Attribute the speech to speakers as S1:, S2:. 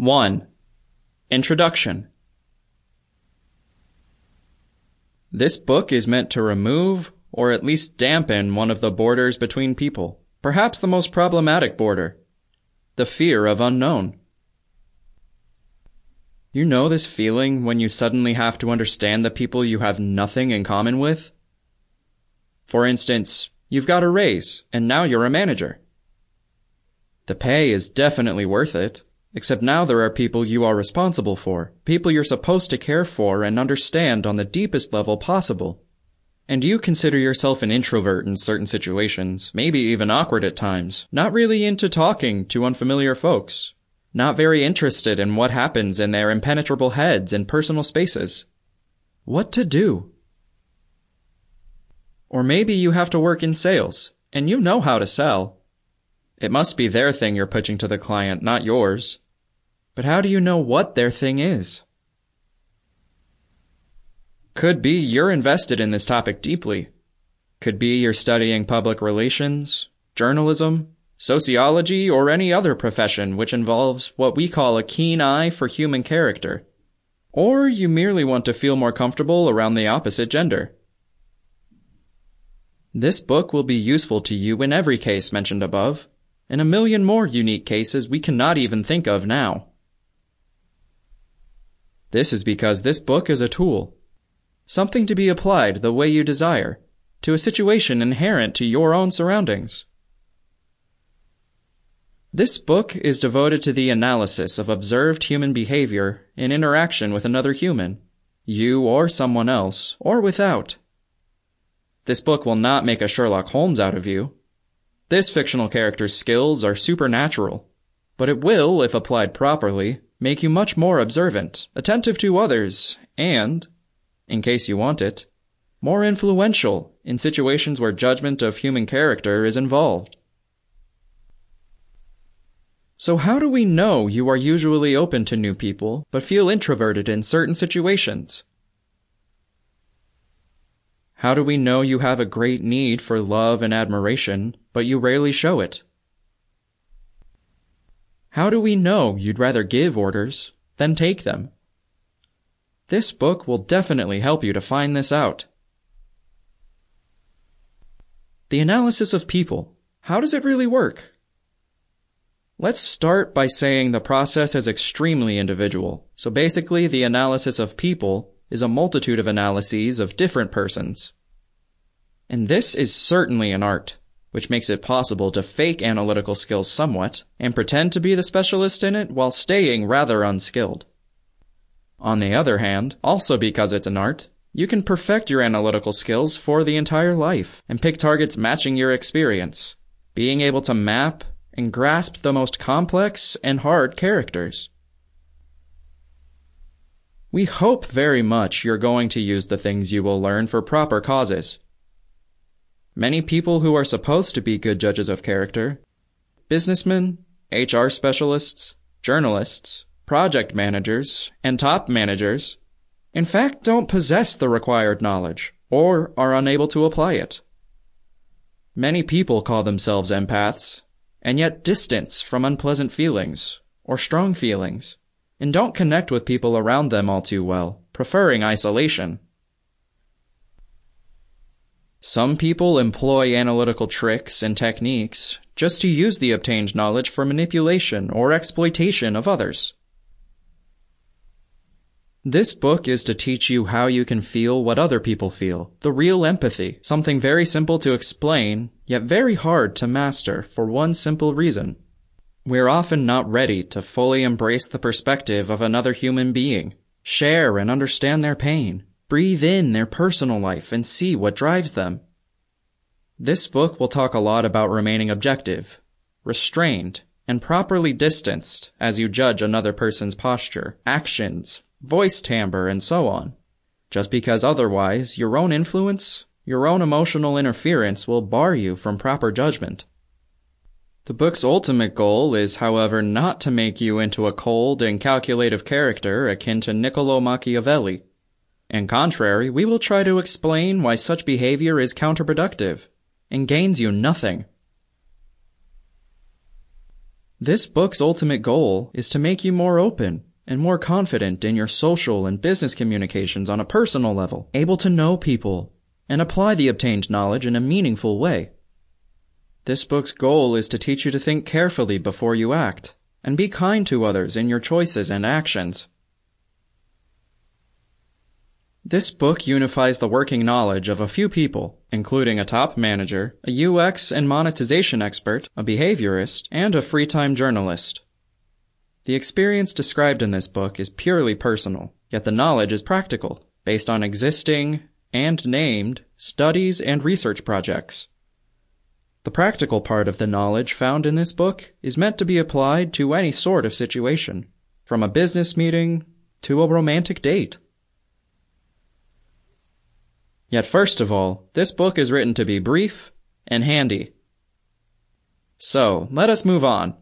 S1: 1. Introduction This book is meant to remove, or at least dampen, one of the borders between people, perhaps the most problematic border the fear of unknown. You know this feeling when you suddenly have to understand the people you have nothing in common with? For instance, you've got a raise, and now you're a manager. The pay is definitely worth it, except now there are people you are responsible for, people you're supposed to care for and understand on the deepest level possible. And you consider yourself an introvert in certain situations, maybe even awkward at times, not really into talking to unfamiliar folks, not very interested in what happens in their impenetrable heads and personal spaces. What to do? Or maybe you have to work in sales, and you know how to sell. It must be their thing you're pitching to the client, not yours. But how do you know what their thing is? Could be you're invested in this topic deeply. Could be you're studying public relations, journalism, sociology, or any other profession which involves what we call a keen eye for human character. Or you merely want to feel more comfortable around the opposite gender. This book will be useful to you in every case mentioned above, and a million more unique cases we cannot even think of now. This is because this book is a tool, something to be applied the way you desire, to a situation inherent to your own surroundings. This book is devoted to the analysis of observed human behavior in interaction with another human, you or someone else, or without. This book will not make a Sherlock Holmes out of you. This fictional character's skills are supernatural, but it will, if applied properly, make you much more observant, attentive to others, and, in case you want it, more influential in situations where judgment of human character is involved. So how do we know you are usually open to new people, but feel introverted in certain situations? How do we know you have a great need for love and admiration, but you rarely show it? How do we know you'd rather give orders than take them? This book will definitely help you to find this out. The analysis of people. How does it really work? Let's start by saying the process is extremely individual. So basically, the analysis of people is a multitude of analyses of different persons. And this is certainly an art, which makes it possible to fake analytical skills somewhat and pretend to be the specialist in it while staying rather unskilled. On the other hand, also because it's an art, you can perfect your analytical skills for the entire life and pick targets matching your experience, being able to map and grasp the most complex and hard characters. We hope very much you're going to use the things you will learn for proper causes. Many people who are supposed to be good judges of character, businessmen, HR specialists, journalists, project managers, and top managers, in fact, don't possess the required knowledge or are unable to apply it. Many people call themselves empaths and yet distance from unpleasant feelings or strong feelings and don't connect with people around them all too well, preferring isolation. Some people employ analytical tricks and techniques just to use the obtained knowledge for manipulation or exploitation of others. This book is to teach you how you can feel what other people feel, the real empathy, something very simple to explain, yet very hard to master for one simple reason. We're often not ready to fully embrace the perspective of another human being, share and understand their pain, breathe in their personal life and see what drives them. This book will talk a lot about remaining objective, restrained, and properly distanced as you judge another person's posture, actions, voice timbre, and so on. Just because otherwise your own influence, your own emotional interference will bar you from proper judgment. The book's ultimate goal is, however, not to make you into a cold and calculative character akin to Niccolo Machiavelli. In contrary, we will try to explain why such behavior is counterproductive and gains you nothing. This book's ultimate goal is to make you more open and more confident in your social and business communications on a personal level, able to know people and apply the obtained knowledge in a meaningful way. This book's goal is to teach you to think carefully before you act and be kind to others in your choices and actions. This book unifies the working knowledge of a few people, including a top manager, a UX and monetization expert, a behaviorist, and a free-time journalist. The experience described in this book is purely personal, yet the knowledge is practical, based on existing and named studies and research projects. The practical part of the knowledge found in this book is meant to be applied to any sort of situation, from a business meeting to a romantic date. Yet first of all, this book is written to be brief and handy. So, let us move on.